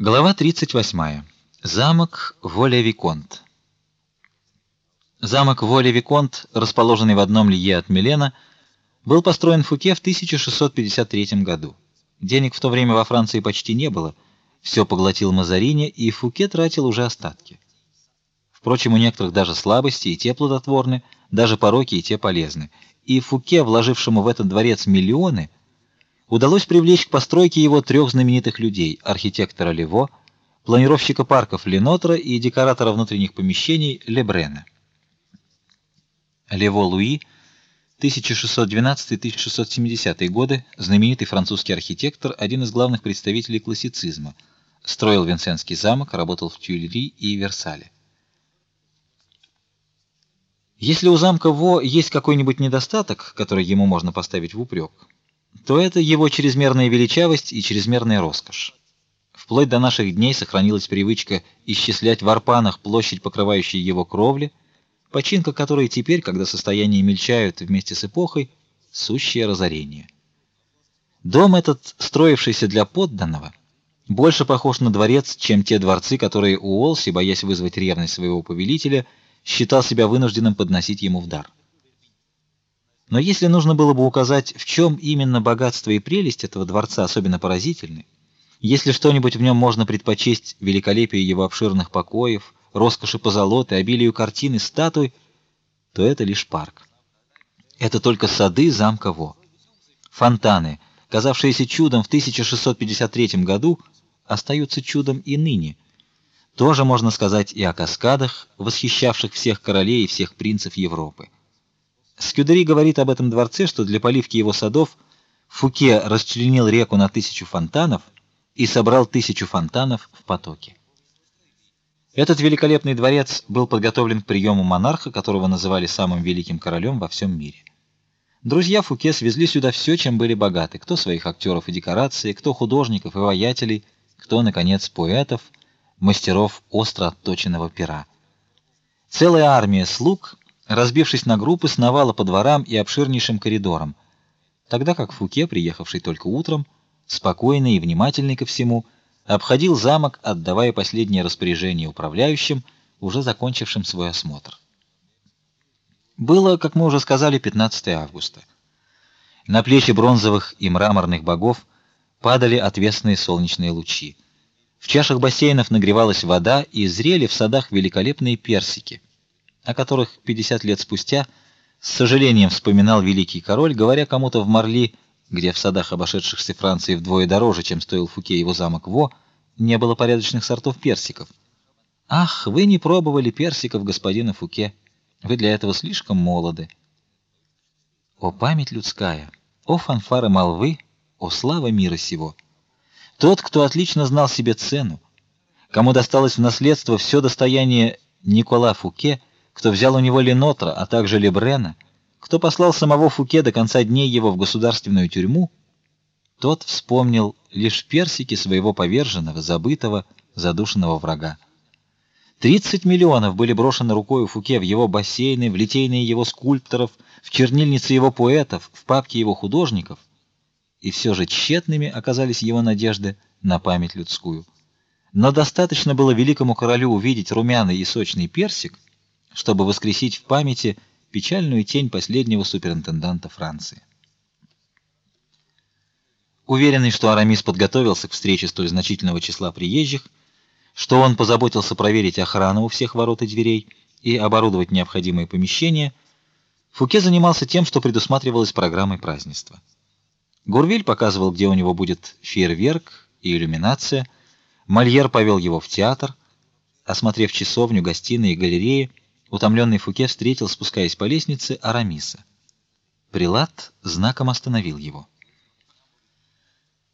Глава 38. Замок Воля-Виконт. Замок Воля-Виконт, расположенный в одном лье от Милена, был построен в Фуке в 1653 году. Денег в то время во Франции почти не было, все поглотил Мазарини, и Фуке тратил уже остатки. Впрочем, у некоторых даже слабости и те плодотворны, даже пороки и те полезны. И Фуке, вложившему в этот дворец миллионы, удалось привлечь к постройке его трех знаменитых людей: архитектора Лево, планировщика парков Ленотра и декоратора внутренних помещений Лебрена. Лево Луи 1612-1670 годы, знаменитый французский архитектор, один из главных представителей классицизма. Строил Винсентский замок, работал в Тюильри и Версале. Если у замка Во есть какой-нибудь недостаток, который ему можно поставить в упрек, то это его чрезмерная величавость и чрезмерная роскошь. Вплоть до наших дней сохранилась привычка исчислять в арпанах площадь, покрывающей его кровли, починка которой теперь, когда состояния мельчают вместе с эпохой, сущее разорение. Дом этот, строившийся для подданного, больше похож на дворец, чем те дворцы, которые Уолси, боясь вызвать ревность своего повелителя, считал себя вынужденным подносить ему в дар. Но если нужно было бы указать, в чем именно богатство и прелесть этого дворца особенно поразительны, если что-нибудь в нем можно предпочесть великолепию его обширных покоев, роскоши позолоты, обилию картин и статуй, то это лишь парк. Это только сады замка Во. Фонтаны, казавшиеся чудом в 1653 году, остаются чудом и ныне. Тоже можно сказать и о каскадах, восхищавших всех королей и всех принцев Европы. Скюдери говорит об этом дворце, что для поливки его садов Фуке расчленил реку на тысячу фонтанов и собрал тысячу фонтанов в потоке. Этот великолепный дворец был подготовлен к приему монарха, которого называли самым великим королем во всем мире. Друзья Фуке свезли сюда все, чем были богаты: кто своих актеров и декорации, кто художников и воятелей, кто наконец поэтов, мастеров остро отточенного пера. Целая армия слуг разбившись на группы, сновала по дворам и обширнейшим коридорам, тогда как Фуке, приехавший только утром, спокойный и внимательный ко всему, обходил замок, отдавая последние распоряжения управляющим, уже закончившим свой осмотр. Было, как мы уже сказали, 15 августа. На плечи бронзовых и мраморных богов падали отвесные солнечные лучи. В чашах бассейнов нагревалась вода, и зрели в садах великолепные персики о которых 50 лет спустя с сожалением вспоминал великий король, говоря кому-то в Марли, где в садах обошедшихся Франции вдвое дороже, чем стоил Фуке его замок Во, не было порядочных сортов персиков. Ах, вы не пробовали персиков господина Фуке. Вы для этого слишком молоды. О память людская, о фанфары молвы, о слава мира сего. Тот, кто отлично знал себе цену, кому досталось в наследство все достояние Никола Фуке, кто взял у него Ленотра, а также Лебрена, кто послал самого Фуке до конца дней его в государственную тюрьму, тот вспомнил лишь персики своего поверженного, забытого, задушенного врага. 30 миллионов были брошены рукой Фуке в его бассейны, в литейные его скульпторов, в чернильницы его поэтов, в папки его художников, и все же тщетными оказались его надежды на память людскую. Но достаточно было великому королю увидеть румяный и сочный персик, чтобы воскресить в памяти печальную тень последнего суперинтенданта Франции. Уверенный, что Арамис подготовился к встрече столь значительного числа приезжих, что он позаботился проверить охрану у всех ворот и дверей и оборудовать необходимые помещения, Фуке занимался тем, что предусматривалось программой празднества. Гурвиль показывал, где у него будет фейерверк и иллюминация. Мольер повел его в театр, осмотрев часовню, гостиные и галереи. Утомленный Фуке встретил, спускаясь по лестнице, Арамиса. Прилад знаком остановил его.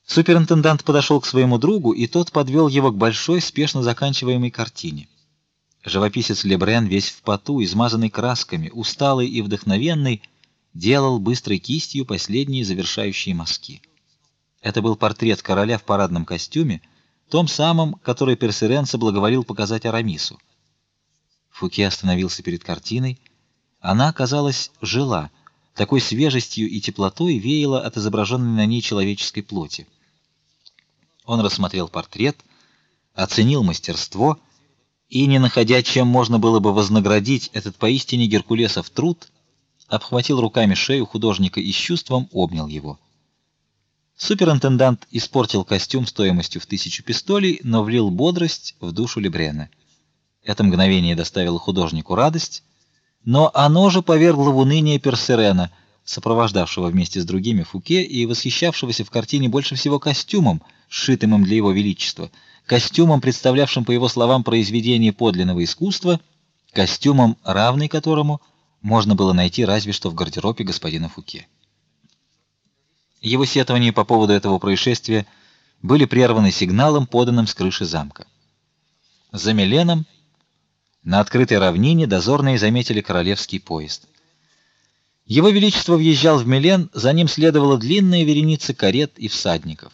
Суперинтендант подошел к своему другу, и тот подвел его к большой, спешно заканчиваемой картине. Живописец Лебрен, весь в поту, измазанный красками, усталый и вдохновенный, делал быстрой кистью последние завершающие мазки. Это был портрет короля в парадном костюме, том самом, который Персерен соблаговолил показать Арамису. Фуке остановился перед картиной. Она, казалось, жила, такой свежестью и теплотой веяло от изображенной на ней человеческой плоти. Он рассмотрел портрет, оценил мастерство и, не находя, чем можно было бы вознаградить этот поистине геркулесов труд, обхватил руками шею художника и с чувством обнял его. Суперинтендант испортил костюм стоимостью в тысячу пистолей, но влил бодрость в душу Лебрена. Это мгновение доставило художнику радость, но оно же повергло в уныние Персерена, сопровождавшего вместе с другими Фуке и восхищавшегося в картине больше всего костюмом, сшитым им для его величества, костюмом, представлявшим, по его словам, произведение подлинного искусства, костюмом, равный которому можно было найти разве что в гардеробе господина Фуке. Его сетования по поводу этого происшествия были прерваны сигналом, поданным с крыши замка. За Миленом на открытой равнине дозорные заметили королевский поезд. Его величество въезжал в Милен, за ним следовала длинная вереница карет и всадников.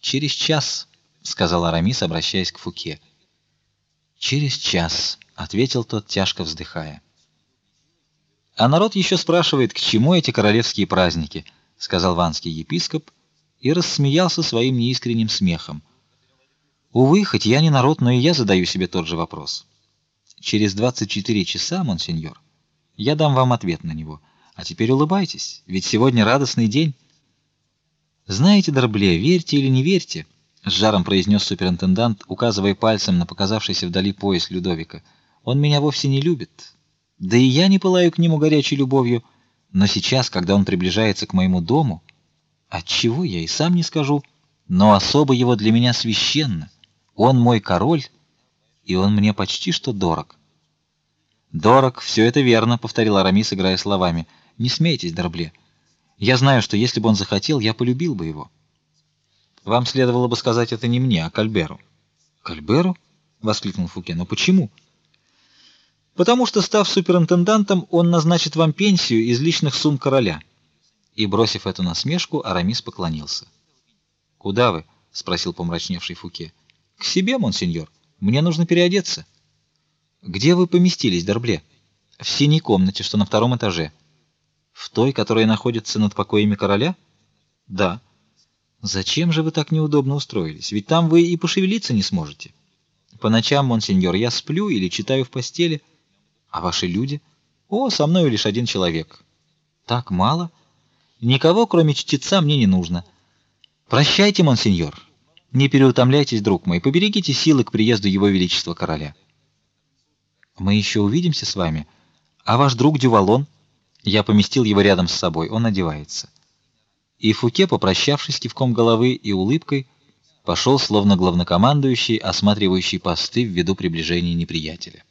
Через час, сказал Арамис, обращаясь к Фуке. Через час, ответил тот, тяжко вздыхая. А народ еще спрашивает, к чему эти королевские праздники сказал ванский епископ и рассмеялся своим неискренним смехом. Увы, хоть я не народ, но и я задаю себе тот же вопрос. Через 24 часа, монсеньор, я дам вам ответ на него. А теперь улыбайтесь, ведь сегодня радостный день. Знаете, Дорбле, верьте или не верьте, с жаром произнес суперинтендант, указывая пальцем на показавшийся вдали пояс Людовика. Он меня вовсе не любит. Да и я не пылаю к нему горячей любовью. Но сейчас, когда он приближается к моему дому, от чего я и сам не скажу, но особо его для меня священно. Он мой король, и он мне почти что дорог. Дорог, все это верно, повторил Арамис, играя словами. Не смейтесь, Дорбле. Я знаю, что если бы он захотел, я полюбил бы его. Вам следовало бы сказать это не мне, а Кальберу. Кальберу? воскликнул Фуке. Но почему? Потому что, став суперинтендантом, он назначит вам пенсию из личных сумм короля. И бросив эту насмешку, Арамис поклонился. Куда вы? спросил помрачневший Фуке. К себе, монсеньор. Мне нужно переодеться. Где вы поместились, Дорбле? В синей комнате, что на втором этаже. В той, которая находится над покоями короля? Да. Зачем же вы так неудобно устроились? Ведь там вы и пошевелиться не сможете. По ночам, монсеньор, я сплю или читаю в постели. А ваши люди? О, со мной лишь один человек. Так мало? Никого, кроме чтеца, мне не нужно. Прощайте, монсеньор. Не переутомляйтесь, друг мой, поберегите силы к приезду его величества короля. Мы еще увидимся с вами. А ваш друг Дювалон? Я поместил его рядом с собой, он одевается. И Фуке, попрощавшись кивком головы и улыбкой, пошел словно главнокомандующий, осматривающий посты в виду приближения неприятеля.